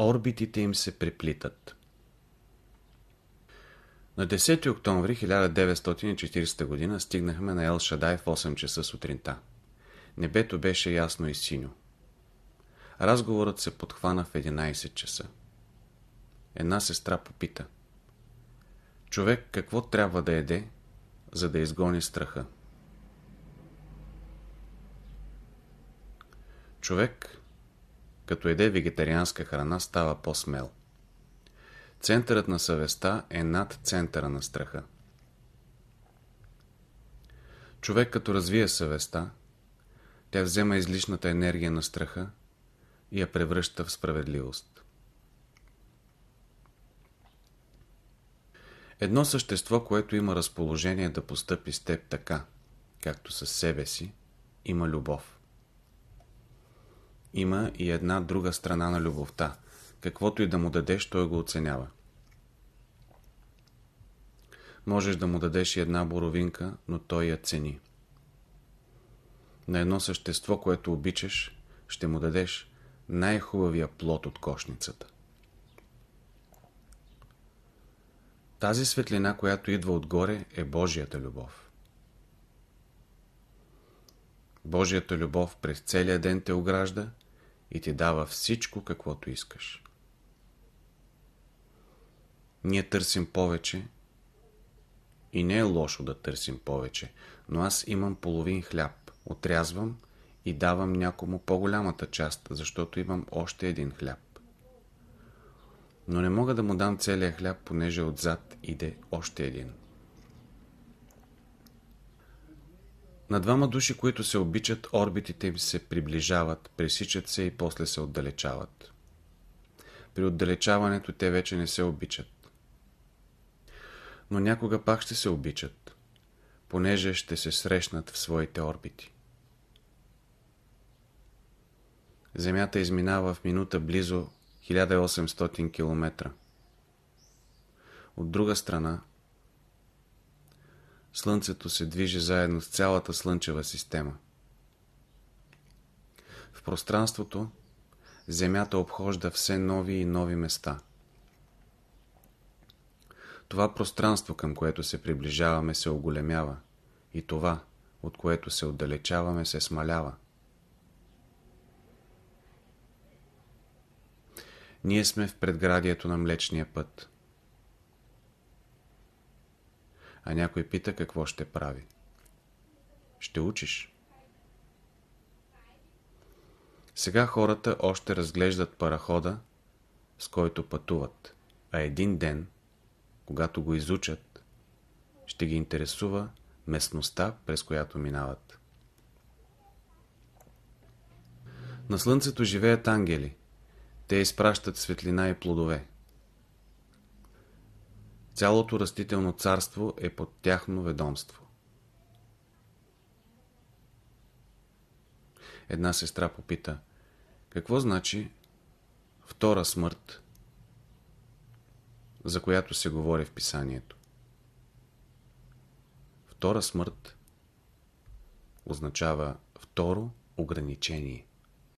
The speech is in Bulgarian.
Орбитите им се преплитат. На 10 октомври 1940 г. стигнахме на Ел Шадай в 8 часа сутринта. Небето беше ясно и синьо. Разговорът се подхвана в 11 часа. Една сестра попита. Човек какво трябва да еде, за да изгони страха? Човек, като еде вегетарианска храна, става по-смел. Центърът на съвестта е над центъра на страха. Човек като развие съвестта, тя взема излишната енергия на страха и я превръща в справедливост. Едно същество, което има разположение да постъпи с теб така, както със себе си, има любов. Има и една друга страна на любовта. Каквото и да му дадеш, той го оценява. Можеш да му дадеш и една боровинка, но той я цени. На едно същество, което обичаш, ще му дадеш най-хубавия плод от кошницата. Тази светлина, която идва отгоре, е Божията любов. Божията любов през целия ден те огражда и ти дава всичко, каквото искаш. Ние търсим повече и не е лошо да търсим повече, но аз имам половин хляб, отрязвам и давам някому по-голямата част, защото имам още един хляб. Но не мога да му дам целия хляб, понеже отзад иде още един. На двама души, които се обичат, орбитите им се приближават, пресичат се и после се отдалечават. При отдалечаването те вече не се обичат. Но някога пак ще се обичат, понеже ще се срещнат в своите орбити. Земята изминава в минута близо 1800 км. От друга страна, Слънцето се движи заедно с цялата Слънчева система. В пространството Земята обхожда все нови и нови места. Това пространство, към което се приближаваме, се оголемява и това, от което се отдалечаваме, се смалява. Ние сме в предградието на Млечния път. А някой пита какво ще прави. Ще учиш. Сега хората още разглеждат парахода, с който пътуват, а един ден, когато го изучат, ще ги интересува местността, през която минават. На Слънцето живеят ангели. Те изпращат светлина и плодове. Цялото растително царство е под тяхно ведомство. Една сестра попита, какво значи втора смърт, за която се говори в писанието? Втора смърт означава второ ограничение.